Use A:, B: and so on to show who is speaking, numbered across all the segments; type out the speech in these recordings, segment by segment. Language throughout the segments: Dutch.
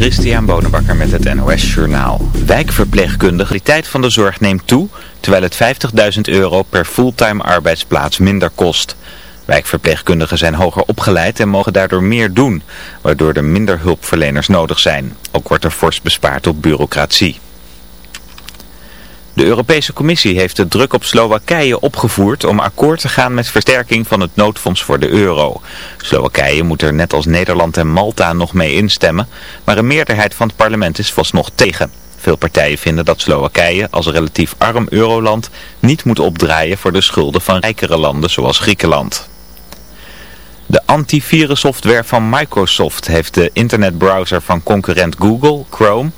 A: Christian Bonenbakker met het NOS Journaal. Wijkverpleegkundige, de tijd van de zorg neemt toe, terwijl het 50.000 euro per fulltime arbeidsplaats minder kost. Wijkverpleegkundigen zijn hoger opgeleid en mogen daardoor meer doen, waardoor er minder hulpverleners nodig zijn. Ook wordt er fors bespaard op bureaucratie. De Europese Commissie heeft de druk op Slowakije opgevoerd om akkoord te gaan met versterking van het noodfonds voor de euro. Slowakije moet er net als Nederland en Malta nog mee instemmen, maar een meerderheid van het parlement is nog tegen. Veel partijen vinden dat Slowakije als relatief arm euroland niet moet opdraaien voor de schulden van rijkere landen zoals Griekenland. De antivirussoftware van Microsoft heeft de internetbrowser van concurrent Google, Chrome,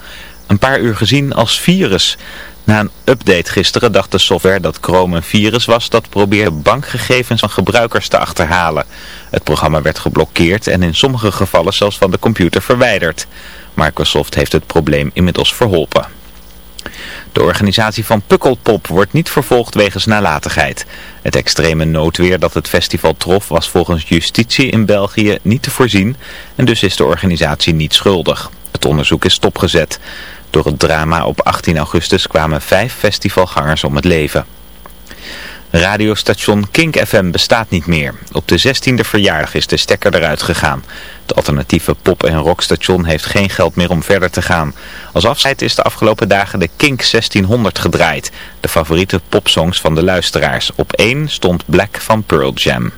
A: een paar uur gezien als virus. Na een update gisteren dacht de software dat Chrome een virus was dat probeerde bankgegevens van gebruikers te achterhalen. Het programma werd geblokkeerd en in sommige gevallen zelfs van de computer verwijderd. Microsoft heeft het probleem inmiddels verholpen. De organisatie van Pukkelpop wordt niet vervolgd wegens nalatigheid. Het extreme noodweer dat het festival trof was volgens justitie in België niet te voorzien en dus is de organisatie niet schuldig. Het onderzoek is stopgezet. Door het drama op 18 augustus kwamen vijf festivalgangers om het leven. Radiostation Kink FM bestaat niet meer. Op de 16e verjaardag is de stekker eruit gegaan. Het alternatieve pop- en rockstation heeft geen geld meer om verder te gaan. Als afscheid is de afgelopen dagen de Kink 1600 gedraaid. De favoriete popsongs van de luisteraars. Op één stond Black van Pearl Jam.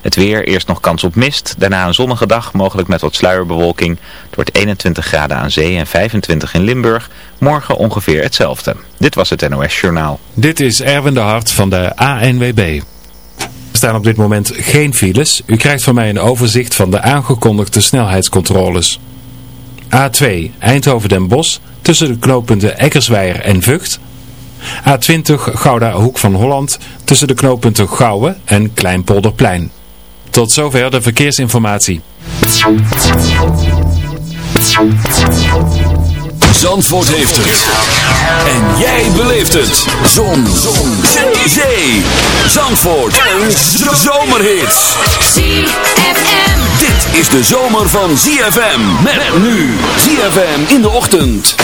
A: Het weer, eerst nog kans op mist, daarna een zonnige dag, mogelijk met wat sluierbewolking. Het wordt 21 graden aan zee en 25 in Limburg. Morgen ongeveer hetzelfde. Dit was het NOS Journaal.
B: Dit is Erwin de Hart van de ANWB. Er staan op dit moment geen files. U krijgt van mij een overzicht van de aangekondigde snelheidscontroles. A2 Eindhoven den Bosch tussen de knooppunten Eckersweijer en Vught A20 Gouda Hoek van Holland tussen de knooppunten Gouwen en Kleinpolderplein. Tot zover de verkeersinformatie.
C: Zandvoort heeft het. En jij beleeft het. Zon. Zon. Zee. Zandvoort. En zomerhits. ZFM. Dit is de zomer van ZFM. Met nu. ZFM in de ochtend.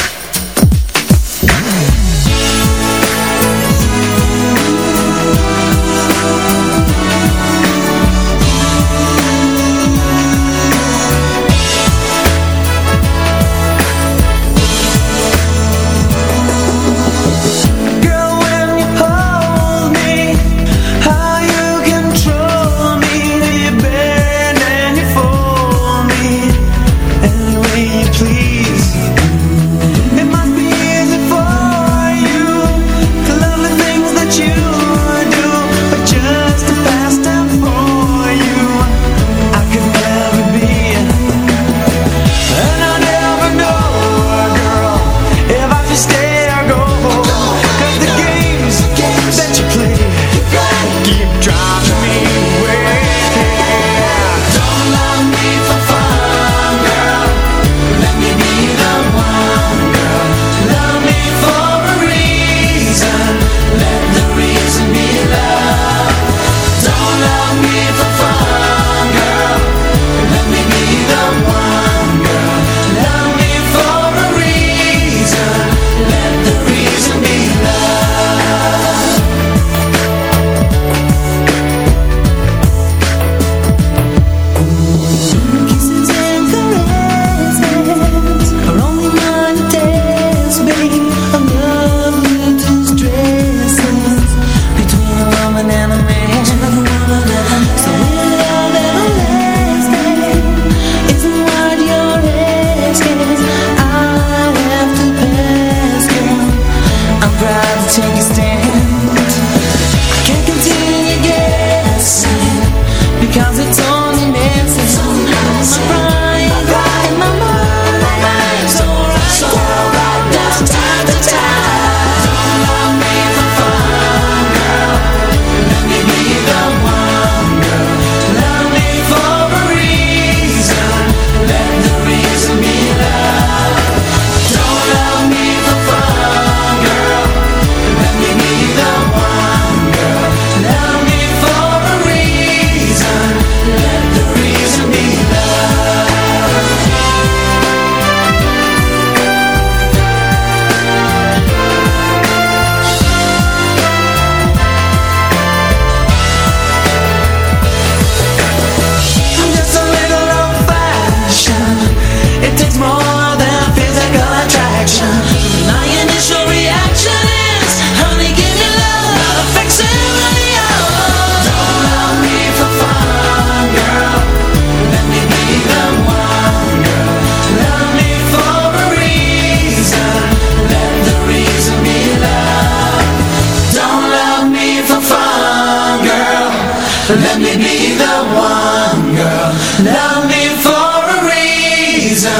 D: let
E: me be the one girl. Love me for a reason,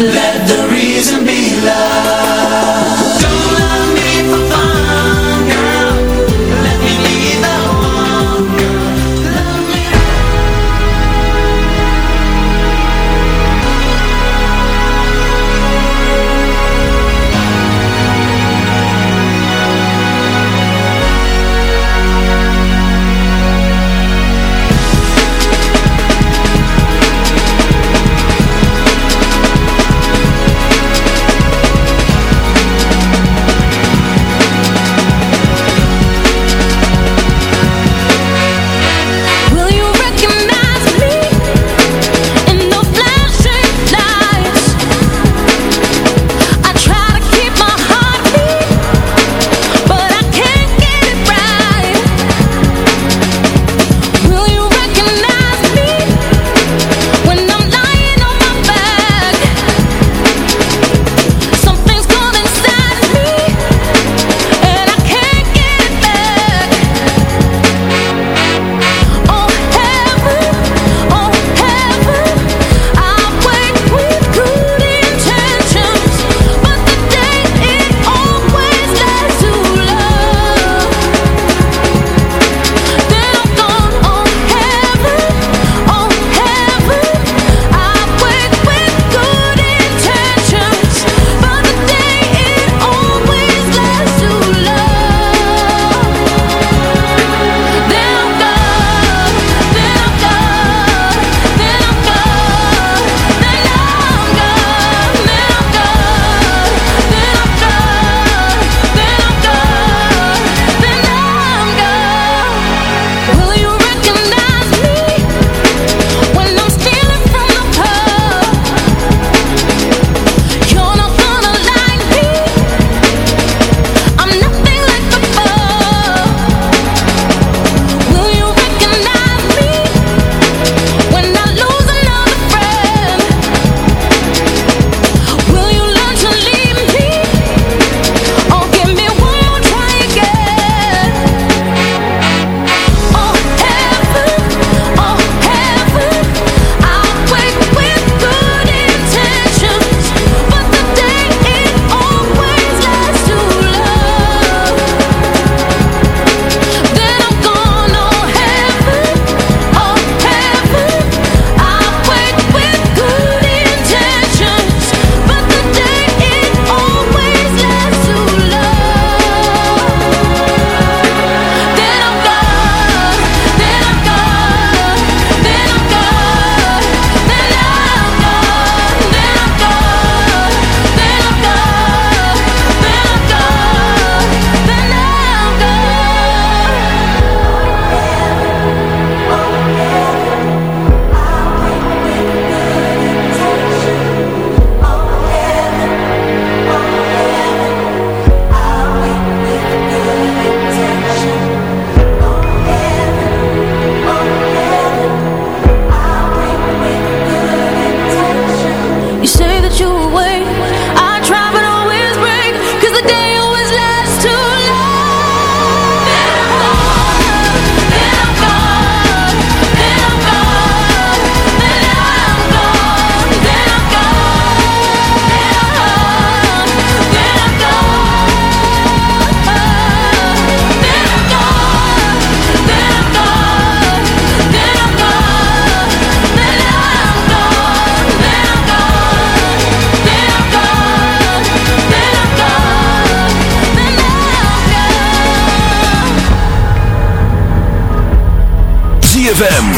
E: let the reason be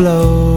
F: blow.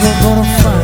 F: you're gonna find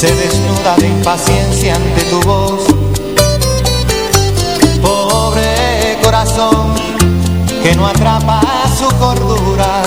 G: se desnuda de impaciencia ante tu voz. Pobre corazón que no
H: atrapa su cordura.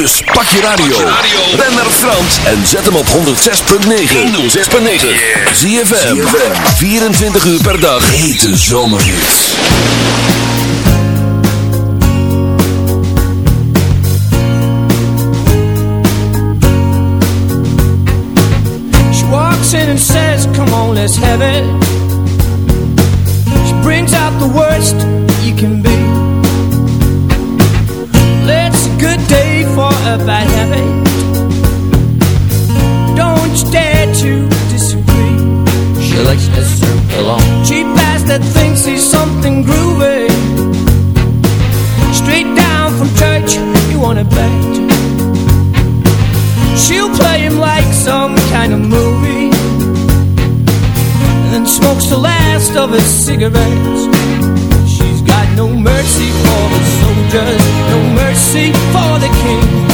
H: Dus pak je radio, ren naar Frans en zet hem op 106.9. 106.9. Zie je 24 uur per dag. Hete zomerhits.
G: She walks in and says, come on, let's have it. She brings out the worst
I: Serve alone
G: Cheap ass that thinks he's something groovy. Straight down from church, you wanna bet. She'll play him like some kind of movie. And then smokes the last of his cigarettes. She's got no mercy for the soldiers No mercy for the king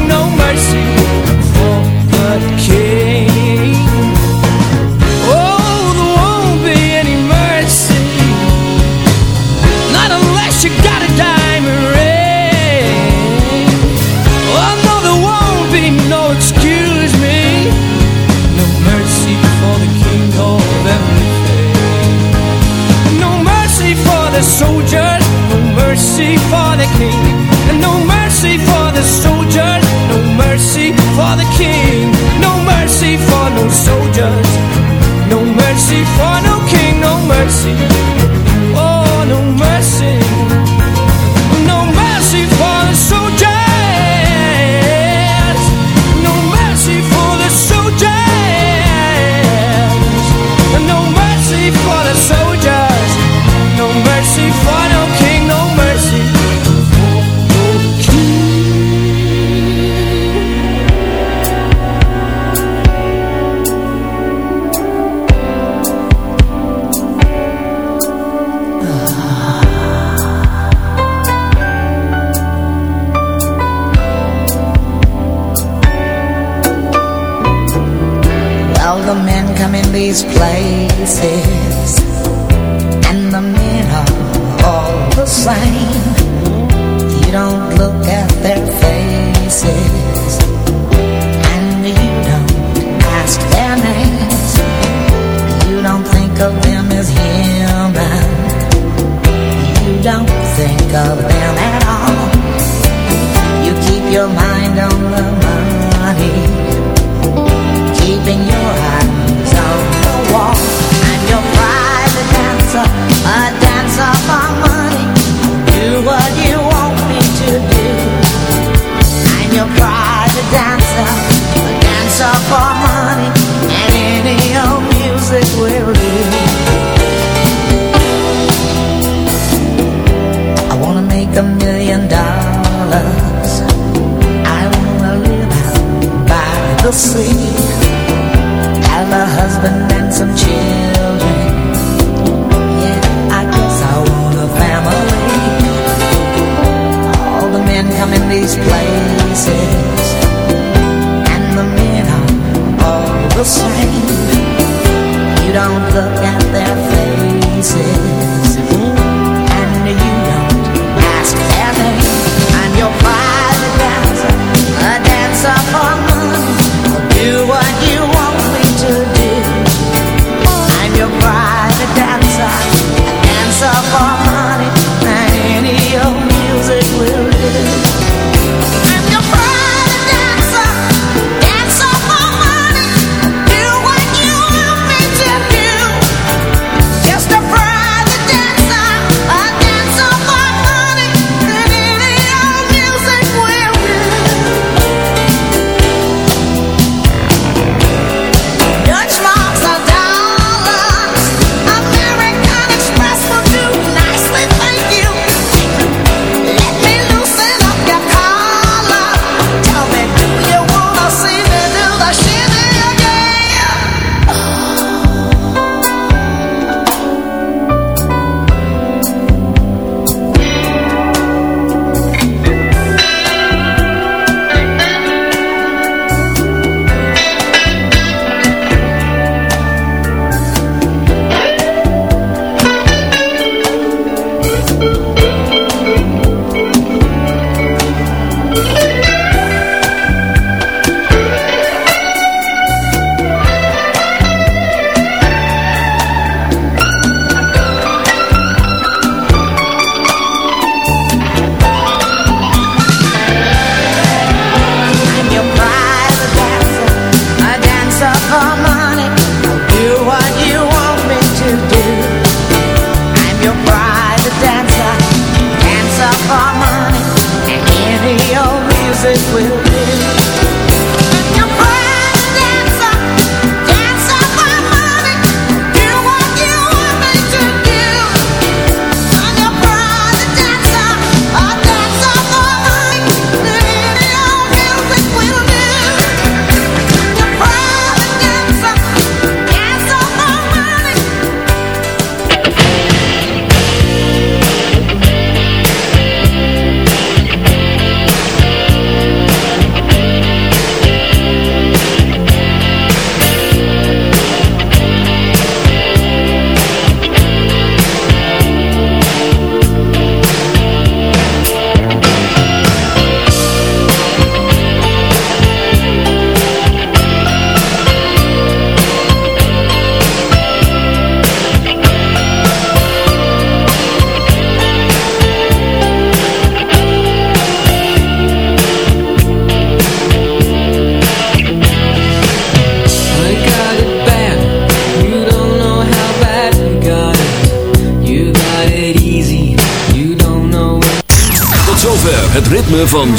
J: asleep.